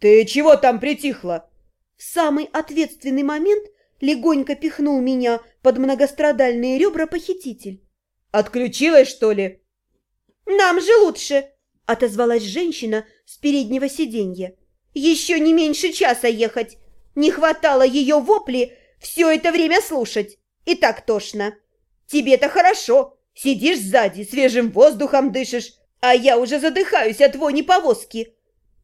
«Ты чего там притихла?» В самый ответственный момент легонько пихнул меня под многострадальные ребра похититель. «Отключилась, что ли?» «Нам же лучше!» – отозвалась женщина с переднего сиденья. «Еще не меньше часа ехать. Не хватало ее вопли все это время слушать. И так тошно. Тебе-то хорошо. Сидишь сзади, свежим воздухом дышишь, а я уже задыхаюсь от вони повозки».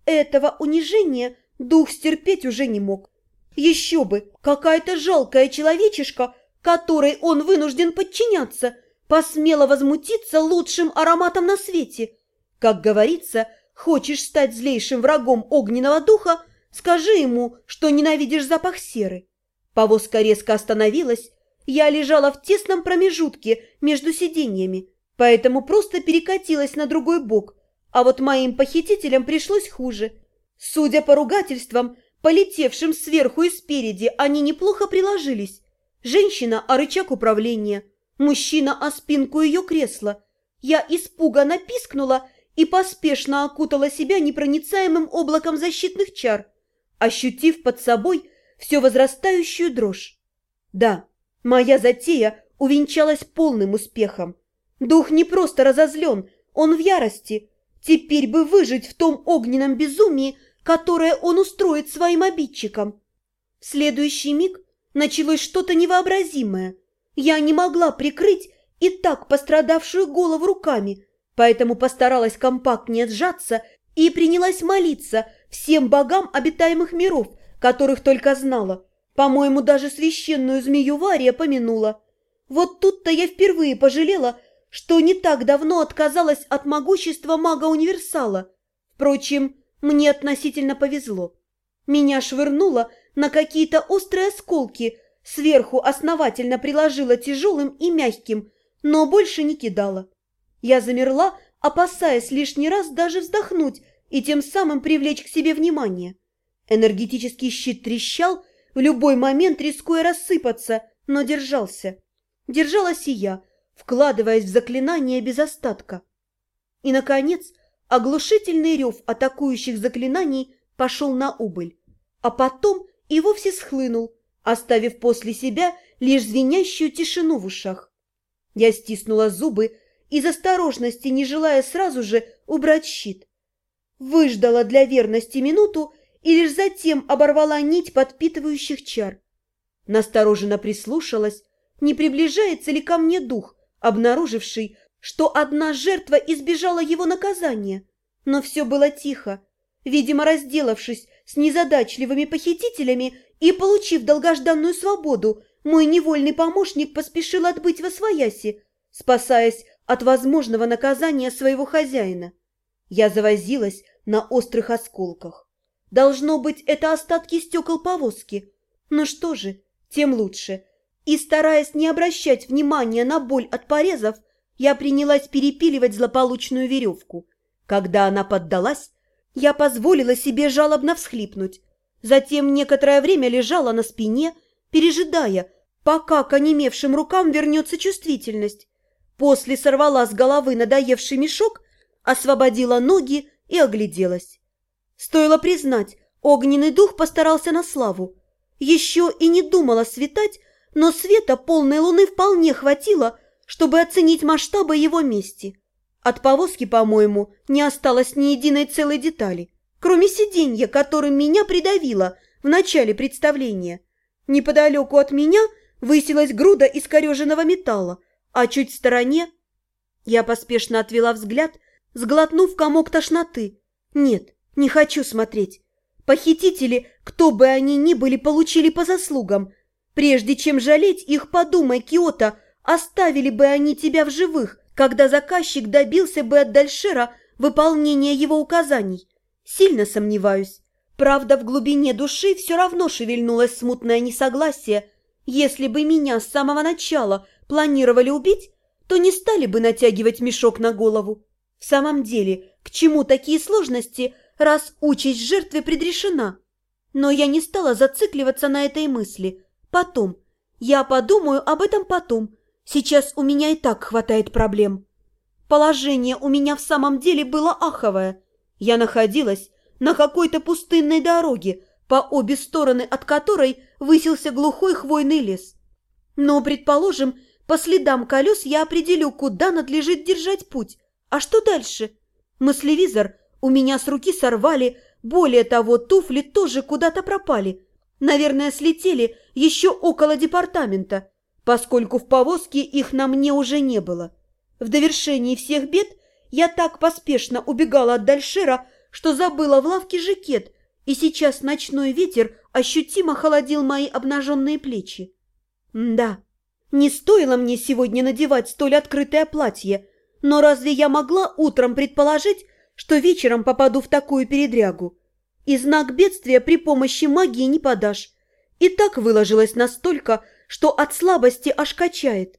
Этого унижения дух стерпеть уже не мог. Еще бы, какая-то жалкая человечишка, которой он вынужден подчиняться, посмела возмутиться лучшим ароматом на свете. Как говорится, хочешь стать злейшим врагом огненного духа, скажи ему, что ненавидишь запах серы. Повозка резко остановилась, я лежала в тесном промежутке между сиденьями, поэтому просто перекатилась на другой бок, а вот моим похитителям пришлось хуже. Судя по ругательствам, полетевшим сверху и спереди, они неплохо приложились. Женщина о рычаг управления, мужчина о спинку ее кресла. Я испуганно пискнула и поспешно окутала себя непроницаемым облаком защитных чар, ощутив под собой все возрастающую дрожь. Да, моя затея увенчалась полным успехом. Дух не просто разозлен, он в ярости. Теперь бы выжить в том огненном безумии, которое он устроит своим обидчикам. В следующий миг началось что-то невообразимое. Я не могла прикрыть и так пострадавшую голову руками, поэтому постаралась компактнее сжаться и принялась молиться всем богам обитаемых миров, которых только знала. По-моему, даже священную змею Вария помянула. Вот тут-то я впервые пожалела, что не так давно отказалась от могущества мага-универсала. Впрочем, мне относительно повезло. Меня швырнуло на какие-то острые осколки, сверху основательно приложила тяжелым и мягким, но больше не кидала. Я замерла, опасаясь лишний раз даже вздохнуть и тем самым привлечь к себе внимание. Энергетический щит трещал, в любой момент рискуя рассыпаться, но держался. Держалась и я, вкладываясь в заклинание без остатка. И, наконец, оглушительный рев атакующих заклинаний пошел на убыль, а потом и вовсе схлынул, оставив после себя лишь звенящую тишину в ушах. Я стиснула зубы, из осторожности не желая сразу же убрать щит. Выждала для верности минуту и лишь затем оборвала нить подпитывающих чар. Настороженно прислушалась, не приближается ли ко мне дух, обнаруживший, что одна жертва избежала его наказания. Но все было тихо. Видимо, разделавшись с незадачливыми похитителями и получив долгожданную свободу, мой невольный помощник поспешил отбыть во свояси, спасаясь от возможного наказания своего хозяина. Я завозилась на острых осколках. Должно быть, это остатки стекол повозки. Ну что же, тем лучше. И, стараясь не обращать внимания на боль от порезов, я принялась перепиливать злополучную веревку. Когда она поддалась, я позволила себе жалобно всхлипнуть. Затем некоторое время лежала на спине, пережидая, пока к онемевшим рукам вернется чувствительность. После сорвала с головы надоевший мешок, освободила ноги и огляделась. Стоило признать, огненный дух постарался на славу. Еще и не думала светать, но света полной луны вполне хватило, чтобы оценить масштабы его мести. От повозки, по-моему, не осталось ни единой целой детали, кроме сиденья, которым меня придавило в начале представления. Неподалеку от меня высилась груда искореженного металла, а чуть в стороне... Я поспешно отвела взгляд, сглотнув комок тошноты. Нет, не хочу смотреть. Похитители, кто бы они ни были, получили по заслугам. Прежде чем жалеть их, подумай, Киото, оставили бы они тебя в живых, когда заказчик добился бы от Дальшера выполнения его указаний. Сильно сомневаюсь. Правда, в глубине души все равно шевельнулось смутное несогласие. Если бы меня с самого начала планировали убить, то не стали бы натягивать мешок на голову. В самом деле, к чему такие сложности, раз участь жертвы предрешена? Но я не стала зацикливаться на этой мысли. Потом. Я подумаю об этом потом. Сейчас у меня и так хватает проблем. Положение у меня в самом деле было аховое. Я находилась на какой-то пустынной дороге, по обе стороны от которой высился глухой хвойный лес. Но, предположим, по следам колес я определю, куда надлежит держать путь. А что дальше? Мыслевизор у меня с руки сорвали, более того, туфли тоже куда-то пропали. Наверное, слетели еще около департамента, поскольку в повозке их на мне уже не было. В довершении всех бед я так поспешно убегала от Дальшера, что забыла в лавке жакет, и сейчас ночной ветер ощутимо холодил мои обнаженные плечи. да, не стоило мне сегодня надевать столь открытое платье, но разве я могла утром предположить, что вечером попаду в такую передрягу? И знак бедствия при помощи магии не подашь. И так выложилась настолько, что от слабости аж качает.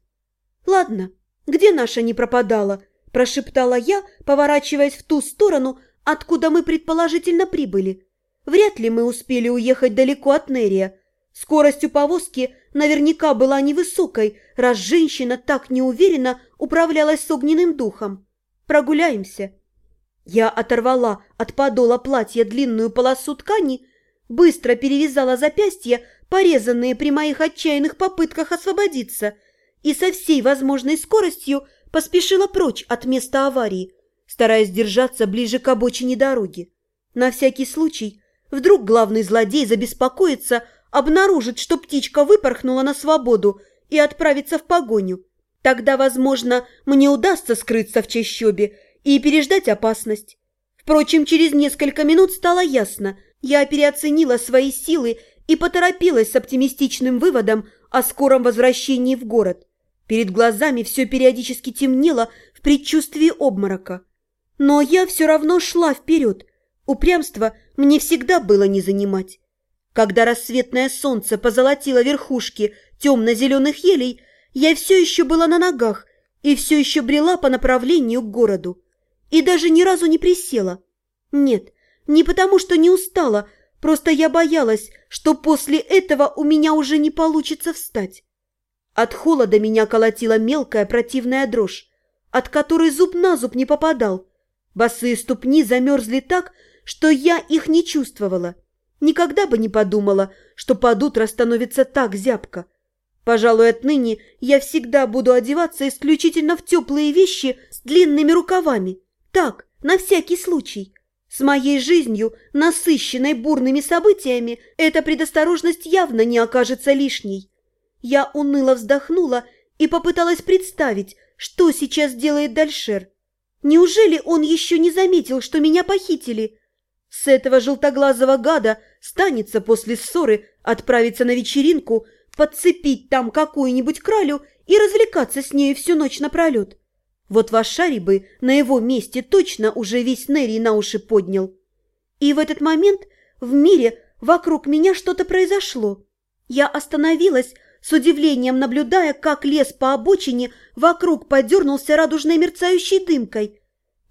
Ладно, где наша не пропадала? Прошептала я, поворачиваясь в ту сторону, откуда мы предположительно прибыли. Вряд ли мы успели уехать далеко от Нерия. Скорость у повозки наверняка была невысокой, раз женщина так неуверенно управлялась с огненным духом. Прогуляемся. Я оторвала от подола платья длинную полосу ткани, быстро перевязала запястья, порезанные при моих отчаянных попытках освободиться, и со всей возможной скоростью поспешила прочь от места аварии, стараясь держаться ближе к обочине дороги. На всякий случай, вдруг главный злодей забеспокоится, обнаружит, что птичка выпорхнула на свободу и отправится в погоню. Тогда, возможно, мне удастся скрыться в чащобе и переждать опасность. Впрочем, через несколько минут стало ясно, я переоценила свои силы и поторопилась с оптимистичным выводом о скором возвращении в город. Перед глазами все периодически темнело в предчувствии обморока. Но я все равно шла вперед. Упрямство мне всегда было не занимать. Когда рассветное солнце позолотило верхушки темно-зеленых елей, я все еще была на ногах и все еще брела по направлению к городу и даже ни разу не присела. Нет, не потому что не устала, просто я боялась, что после этого у меня уже не получится встать. От холода меня колотила мелкая противная дрожь, от которой зуб на зуб не попадал. Босые ступни замерзли так, что я их не чувствовала. Никогда бы не подумала, что под утро становится так зябко. Пожалуй, отныне я всегда буду одеваться исключительно в теплые вещи с длинными рукавами. Так, на всякий случай. С моей жизнью, насыщенной бурными событиями, эта предосторожность явно не окажется лишней. Я уныло вздохнула и попыталась представить, что сейчас делает Дальшер. Неужели он еще не заметил, что меня похитили? С этого желтоглазого гада станется после ссоры отправиться на вечеринку, подцепить там какую-нибудь кралю и развлекаться с нею всю ночь напролет. Вот Вашари бы на его месте точно уже весь Нерий на уши поднял. И в этот момент в мире вокруг меня что-то произошло. Я остановилась, с удивлением наблюдая, как лес по обочине вокруг подернулся радужной мерцающей дымкой.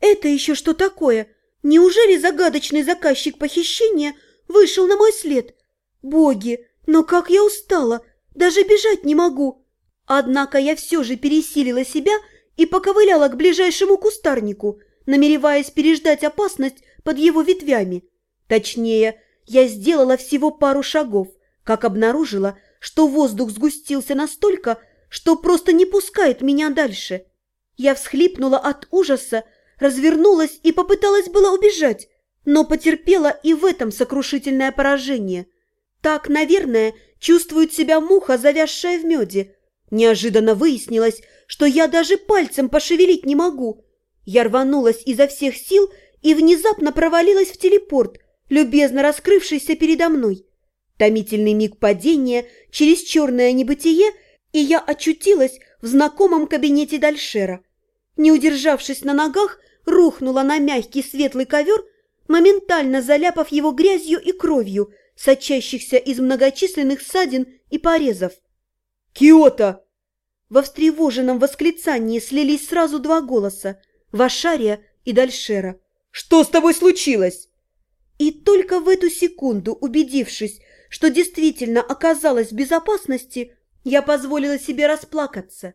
Это еще что такое? Неужели загадочный заказчик похищения вышел на мой след? Боги, но как я устала, даже бежать не могу. Однако я все же пересилила себя и поковыляла к ближайшему кустарнику, намереваясь переждать опасность под его ветвями. Точнее, я сделала всего пару шагов, как обнаружила, что воздух сгустился настолько, что просто не пускает меня дальше. Я всхлипнула от ужаса, развернулась и попыталась было убежать, но потерпела и в этом сокрушительное поражение. Так, наверное, чувствует себя муха, завязшая в меде, Неожиданно выяснилось, что я даже пальцем пошевелить не могу. Я рванулась изо всех сил и внезапно провалилась в телепорт, любезно раскрывшийся передо мной. Томительный миг падения через черное небытие, и я очутилась в знакомом кабинете Дальшера. Не удержавшись на ногах, рухнула на мягкий светлый ковер, моментально заляпав его грязью и кровью, сочащихся из многочисленных ссадин и порезов. «Киота!» Во встревоженном восклицании слились сразу два голоса – Вашария и Дальшера. «Что с тобой случилось?» И только в эту секунду, убедившись, что действительно оказалась в безопасности, я позволила себе расплакаться.